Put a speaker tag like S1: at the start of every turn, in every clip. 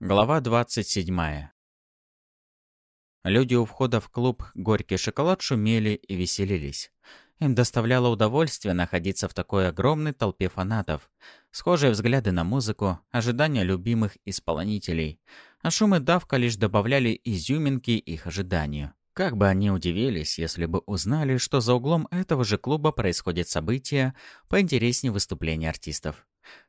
S1: Глава 27. Люди у входа в клуб «Горький шоколад» шумели и веселились. Им доставляло удовольствие находиться в такой огромной толпе фанатов. Схожие взгляды на музыку, ожидания любимых исполнителей. А шум и давка лишь добавляли изюминки их ожиданию. Как бы они удивились, если бы узнали, что за углом этого же клуба происходит событие поинтереснее выступления артистов.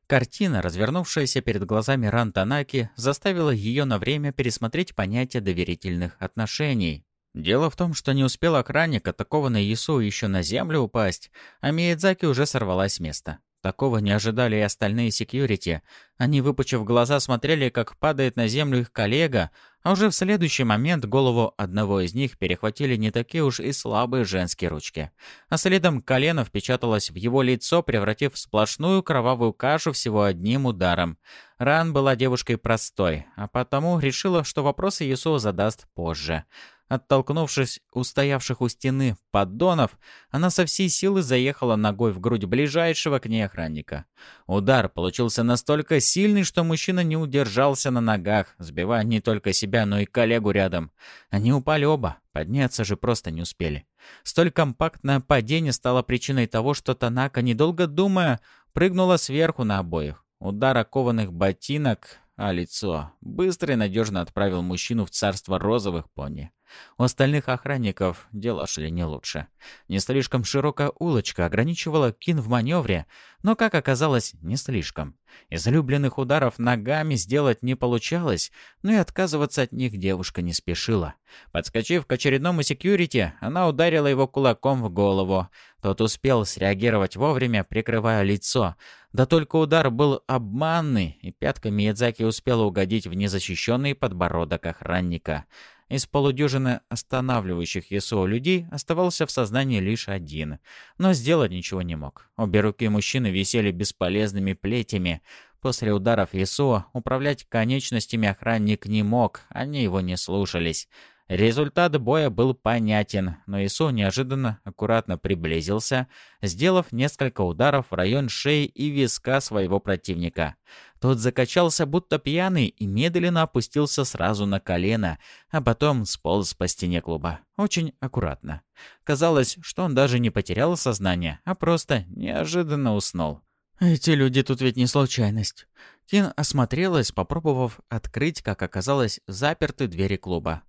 S1: Картина, развернувшаяся перед глазами Ран Танаки, заставила ее на время пересмотреть понятие доверительных отношений. Дело в том, что не успел охранник, атакованный Ису, еще на землю упасть, а Миядзаки уже сорвалась с места. Такого не ожидали и остальные секьюрити. Они, выпучив глаза, смотрели, как падает на землю их коллега, а уже в следующий момент голову одного из них перехватили не такие уж и слабые женские ручки. А следом колено впечаталось в его лицо, превратив в сплошную кровавую кашу всего одним ударом. Ран была девушкой простой, а потому решила, что вопросы Ясуо задаст позже. Оттолкнувшись у стоявших у стены поддонов, она со всей силы заехала ногой в грудь ближайшего к ней охранника. Удар получился настолько сильный, что мужчина не удержался на ногах, сбивая не только себя, но и коллегу рядом. Они упали оба, подняться же просто не успели. Столь компактное падение стало причиной того, что Танака, недолго думая, прыгнула сверху на обоих. Удар окованных ботинок, а лицо быстро и надежно отправил мужчину в царство розовых пони. У остальных охранников дела шли не лучше. Не слишком широкая улочка ограничивала Кин в маневре, но, как оказалось, не слишком. Излюбленных ударов ногами сделать не получалось, но и отказываться от них девушка не спешила. Подскочив к очередному секьюрити, она ударила его кулаком в голову. Тот успел среагировать вовремя, прикрывая лицо. Да только удар был обманный, и пятка Миядзаки успела угодить в незащищенный подбородок охранника. Из полудюжины останавливающих Ясуо людей оставался в сознании лишь один, но сделать ничего не мог. Обе руки мужчины висели бесполезными плетями. После ударов Ясуо управлять конечностями охранник не мог, они его не слушались. Результат боя был понятен, но Ису неожиданно аккуратно приблизился, сделав несколько ударов в район шеи и виска своего противника. Тот закачался, будто пьяный, и медленно опустился сразу на колено, а потом сполз по стене клуба. Очень аккуратно. Казалось, что он даже не потерял сознание, а просто неожиданно уснул. «Эти люди тут ведь не случайность». Кин осмотрелась, попробовав открыть, как оказалось, запертые двери клуба.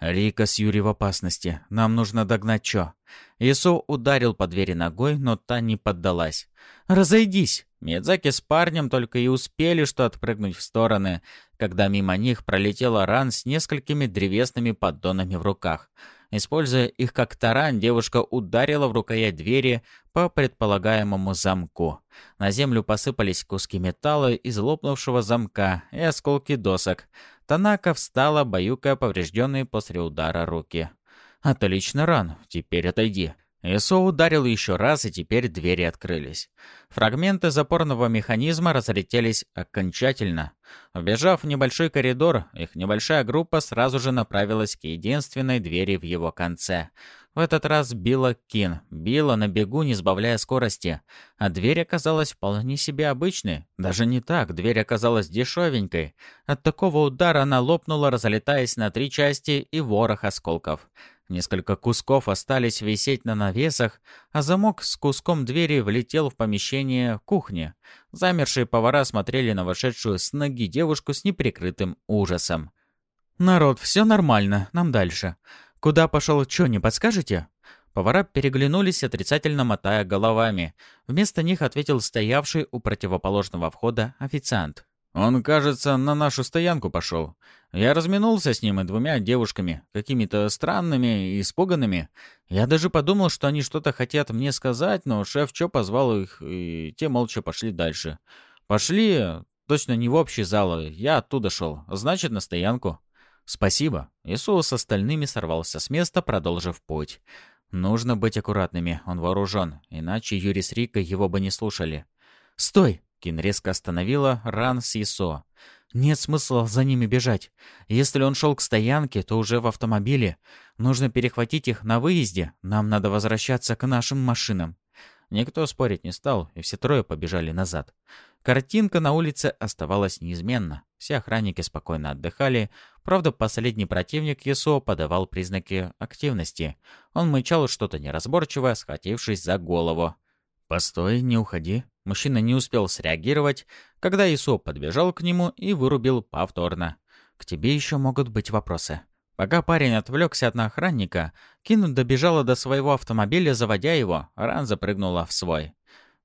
S1: «Рика с Юри в опасности. Нам нужно догнать Чо». Ису ударил по двери ногой, но та не поддалась. «Разойдись!» Мидзаки с парнем только и успели что отпрыгнуть в стороны, когда мимо них пролетела ран с несколькими древесными поддонами в руках. Используя их как таран, девушка ударила в рукоять двери по предполагаемому замку. На землю посыпались куски металла из лопнувшего замка и осколки досок. Танака встала, баюкая поврежденные после удара руки. «Отлично, Ран, теперь отойди». Исо ударил еще раз, и теперь двери открылись. Фрагменты запорного механизма разлетелись окончательно. Вбежав в небольшой коридор, их небольшая группа сразу же направилась к единственной двери в его конце. В этот раз била Кин, била на бегу, не сбавляя скорости. А дверь оказалась вполне себе обычной. Даже не так, дверь оказалась дешевенькой. От такого удара она лопнула, разлетаясь на три части и ворох осколков. Несколько кусков остались висеть на навесах, а замок с куском двери влетел в помещение кухни. Замершие повара смотрели на вошедшую с ноги девушку с неприкрытым ужасом. «Народ, все нормально, нам дальше. «Куда пошел Чо, не подскажете?» Повара переглянулись, отрицательно мотая головами. Вместо них ответил стоявший у противоположного входа официант. «Он, кажется, на нашу стоянку пошел. Я разминулся с ним и двумя девушками, какими-то странными и испуганными. Я даже подумал, что они что-то хотят мне сказать, но шеф Чо позвал их, и те молча пошли дальше. Пошли, точно не в общий зал, я оттуда шел, значит, на стоянку». «Спасибо». Исус с остальными сорвался с места, продолжив путь. «Нужно быть аккуратными, он вооружен, иначе Юрий с Рикой его бы не слушали». «Стой!» — Кин резко остановила Ран с Исо. «Нет смысла за ними бежать. Если он шел к стоянке, то уже в автомобиле. Нужно перехватить их на выезде. Нам надо возвращаться к нашим машинам». Никто спорить не стал, и все трое побежали назад. Картинка на улице оставалась неизменна. Все охранники спокойно отдыхали. Правда, последний противник ЕСО подавал признаки активности. Он мычал что-то неразборчивое, схватившись за голову. «Постой, не уходи». Мужчина не успел среагировать, когда ИСО подбежал к нему и вырубил повторно. «К тебе еще могут быть вопросы». Пока парень отвлекся от охранника, Кин добежала до своего автомобиля, заводя его, Ран запрыгнула в свой.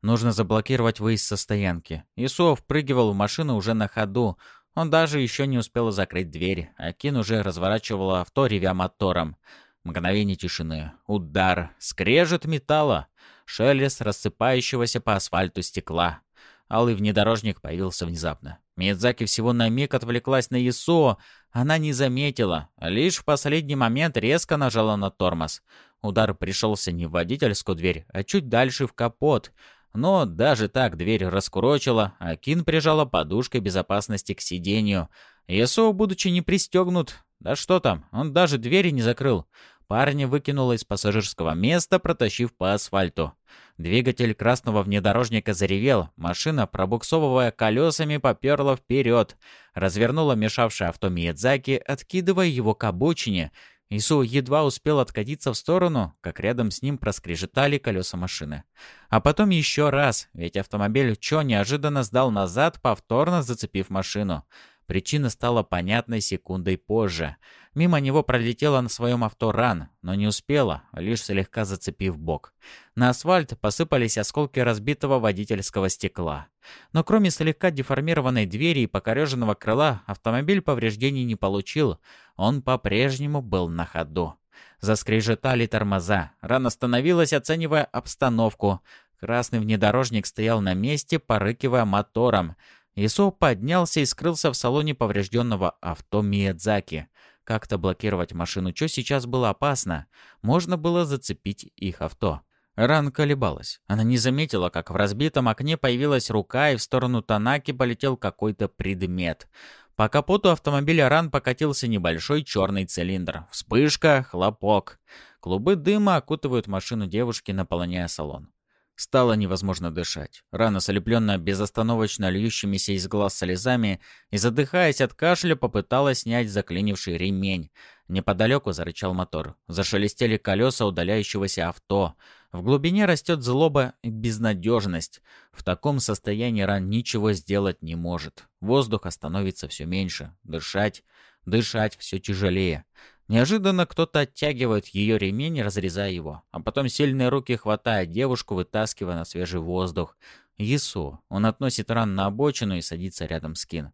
S1: Нужно заблокировать выезд со стоянки. Исуа впрыгивал в машину уже на ходу. Он даже еще не успел закрыть дверь, а Кин уже разворачивал авто, ревя мотором. Мгновение тишины. Удар. Скрежет металла. Шелест рассыпающегося по асфальту стекла. Алый внедорожник появился внезапно. Миядзаки всего на миг отвлеклась на Исуо. Она не заметила. Лишь в последний момент резко нажала на тормоз. Удар пришелся не в водительскую дверь, а чуть дальше в капот. Но даже так дверь раскурочила, а Кин прижала подушкой безопасности к сиденью. Ясо, будучи не пристегнут, да что там, он даже двери не закрыл. Парня выкинуло из пассажирского места, протащив по асфальту. Двигатель красного внедорожника заревел, машина, пробуксовывая колесами, поперла вперед, развернула мешавшее авто Миядзаки, откидывая его к обочине, Ису едва успел откатиться в сторону, как рядом с ним проскрежетали колеса машины. А потом еще раз, ведь автомобиль Чо неожиданно сдал назад, повторно зацепив машину. Причина стала понятной секундой позже. Мимо него пролетела на своем авто ран, но не успела, лишь слегка зацепив бок. На асфальт посыпались осколки разбитого водительского стекла. Но кроме слегка деформированной двери и покореженного крыла, автомобиль повреждений не получил. Он по-прежнему был на ходу. Заскрежетали тормоза. Ран остановилась, оценивая обстановку. Красный внедорожник стоял на месте, порыкивая мотором. Исо поднялся и скрылся в салоне поврежденного авто Миядзаки. Как-то блокировать машину Чо сейчас было опасно. Можно было зацепить их авто. Ран колебалась. Она не заметила, как в разбитом окне появилась рука, и в сторону Танаки полетел какой-то предмет. По капоту автомобиля Ран покатился небольшой черный цилиндр. Вспышка, хлопок. Клубы дыма окутывают машину девушки, наполняя салон. Стало невозможно дышать. Рана, слепленная безостановочно льющимися из глаз слезами, и, задыхаясь от кашля, попыталась снять заклинивший ремень. Неподалеку зарычал мотор. Зашелестели колеса удаляющегося авто. В глубине растет злоба и безнадежность. В таком состоянии ран ничего сделать не может. Воздуха становится все меньше. Дышать, дышать все тяжелее. Неожиданно кто-то оттягивает ее ремень, разрезая его, а потом сильные руки хватают девушку, вытаскивая на свежий воздух. Есу. Он относит ран на обочину и садится рядом с Кин.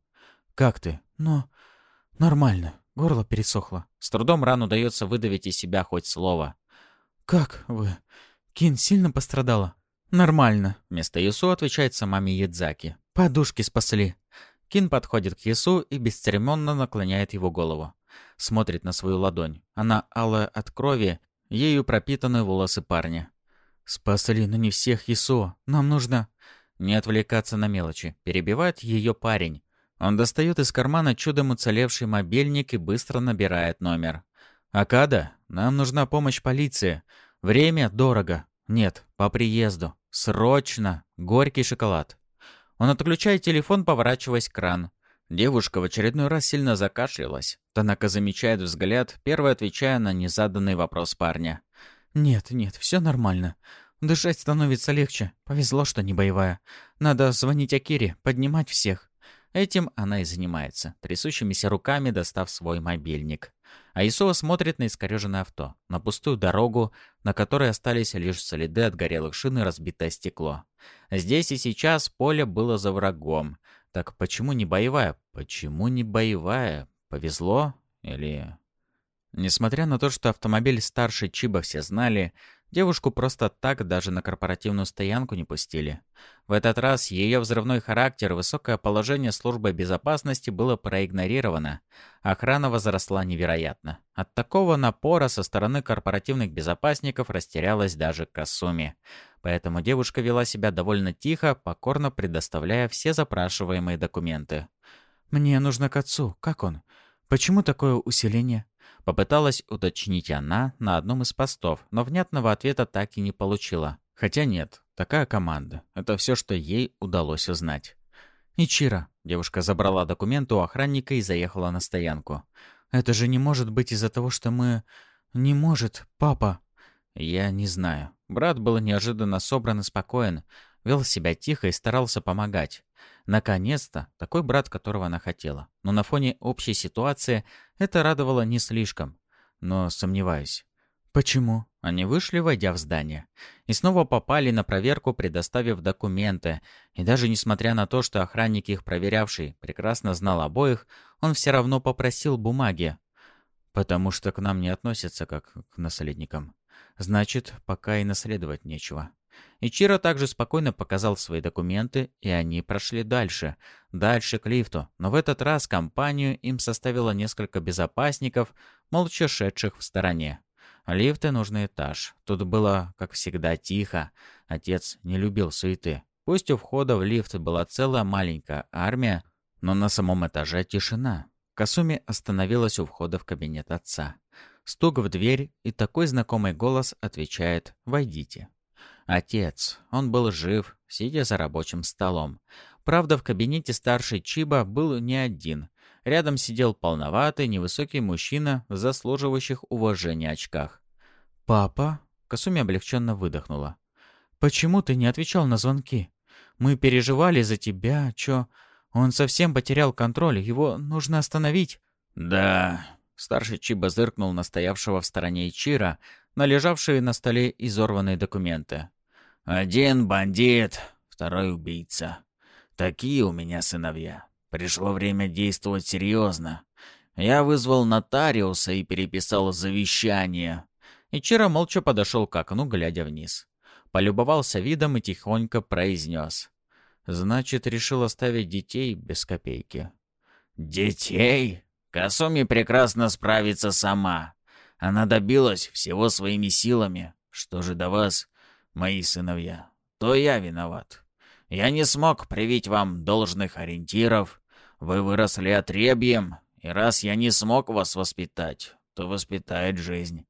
S1: «Как ты?» «Ну, нормально. Горло пересохло». С трудом рану удается выдавить из себя хоть слово. «Как вы? Кин сильно пострадала?» «Нормально», — вместо Ясу отвечает сама Миядзаки. «Подушки спасли». Кин подходит к Ясу и бесцеремонно наклоняет его голову. Смотрит на свою ладонь. Она алая от крови, ею пропитаны волосы парня. «Спасли, но не всех, Исо. Нам нужно...» Не отвлекаться на мелочи. Перебивает ее парень. Он достает из кармана чудом уцелевший мобильник и быстро набирает номер. «Акада, нам нужна помощь полиции. Время дорого. Нет, по приезду. Срочно. Горький шоколад». Он отключает телефон, поворачиваясь к кран. Девушка в очередной раз сильно закашлялась. Танака замечает взгляд, первый отвечая на незаданный вопрос парня. «Нет, нет, все нормально. Дышать становится легче. Повезло, что не боевая. Надо звонить Акире, поднимать всех». Этим она и занимается, трясущимися руками достав свой мобильник. Айсова смотрит на искореженное авто, на пустую дорогу, на которой остались лишь следы от горелых шин и разбитое стекло. Здесь и сейчас поле было за врагом. Так почему не боевая? Почему не боевая? Повезло? Или... Несмотря на то, что автомобиль старше Чиба все знали, девушку просто так даже на корпоративную стоянку не пустили. В этот раз ее взрывной характер и высокое положение службы безопасности было проигнорировано. Охрана возросла невероятно. От такого напора со стороны корпоративных безопасников растерялась даже Касуми. Поэтому девушка вела себя довольно тихо, покорно предоставляя все запрашиваемые документы. «Мне нужно к отцу. Как он? Почему такое усиление?» Попыталась уточнить она на одном из постов, но внятного ответа так и не получила. Хотя нет, такая команда. Это все, что ей удалось узнать. «Ичиро», — девушка забрала документы у охранника и заехала на стоянку. «Это же не может быть из-за того, что мы... Не может, папа». «Я не знаю». Брат был неожиданно собран и спокоен, вел себя тихо и старался помогать. Наконец-то, такой брат, которого она хотела. Но на фоне общей ситуации это радовало не слишком. Но сомневаюсь. Почему? Они вышли, войдя в здание. И снова попали на проверку, предоставив документы. И даже несмотря на то, что охранник их проверявший прекрасно знал обоих, он все равно попросил бумаги. Потому что к нам не относятся как к наследникам. Значит, пока и наследовать нечего. Ичиро также спокойно показал свои документы, и они прошли дальше, дальше к лифту. Но в этот раз компанию им составило несколько безопасников, молча шедших в стороне. Лифты нужный этаж. Тут было, как всегда, тихо. Отец не любил суеты. Пусть у входа в лифт была целая маленькая армия, но на самом этаже тишина. Касуми остановилась у входа в кабинет отца. Стук в дверь, и такой знакомый голос отвечает «Войдите». Отец. Он был жив, сидя за рабочим столом. Правда, в кабинете старший Чиба был не один. Рядом сидел полноватый, невысокий мужчина в заслуживающих уважения очках. «Папа?» — Касуми облегченно выдохнула. «Почему ты не отвечал на звонки? Мы переживали за тебя, чё? Он совсем потерял контроль, его нужно остановить».
S2: «Да...» — старший Чиба зыркнул на стоявшего в стороне Ичира, на лежавшие на столе изорванные документы. «Один бандит, второй убийца. Такие у меня сыновья. Пришло время действовать серьезно. Я вызвал нотариуса и переписал завещание.
S1: Ичиро молча подошел к окну, глядя вниз. Полюбовался видом и тихонько произнес. «Значит, решил оставить детей без копейки».
S2: «Детей? Касуми прекрасно справится сама. Она добилась всего своими силами. Что же до вас, мои сыновья? То я виноват. Я не смог привить вам должных ориентиров, вы выросли отребьем, и раз я не смог вас воспитать, то воспитает жизнь.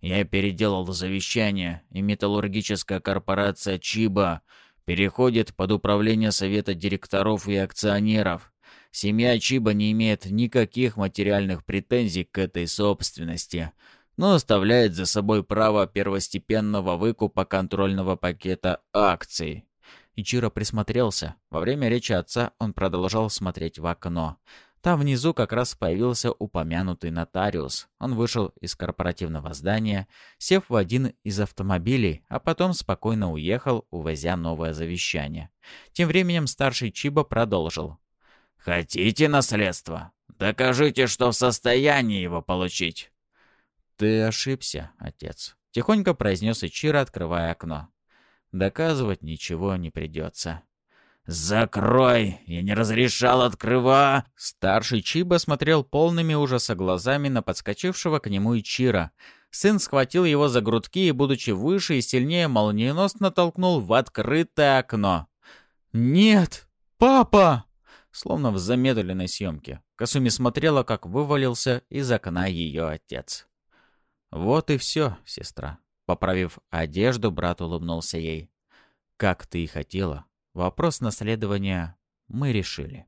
S2: Я переделал завещание, и металлургическая корпорация Чиба переходит под управление совета директоров и акционеров. Семья Чиба не имеет никаких материальных претензий к этой собственности, но оставляет за собой право первостепенного выкупа контрольного пакета акций.
S1: Ичиро присмотрелся. Во время речи отца он продолжал смотреть в окно. Там внизу как раз появился упомянутый нотариус. Он вышел из корпоративного здания, сев в один из автомобилей, а потом спокойно уехал, увозя новое завещание. Тем временем старший Чиба продолжил.
S2: «Хотите наследство? Докажите, что в состоянии его получить».
S1: «Ты ошибся, отец», — тихонько произнес Ичиро, открывая окно. Доказывать ничего не придется.
S2: «Закрой! Я не разрешал открыва!»
S1: Старший Чиба смотрел полными ужаса глазами на подскочившего к нему Ичира. Сын схватил его за грудки и, будучи выше и сильнее, молниеносно толкнул в открытое окно. «Нет! Папа!» Словно в замедленной съемке. Касуми смотрела, как вывалился из окна ее отец. «Вот и все, сестра», Поправив одежду, брат улыбнулся ей. «Как ты и хотела. Вопрос наследования мы решили».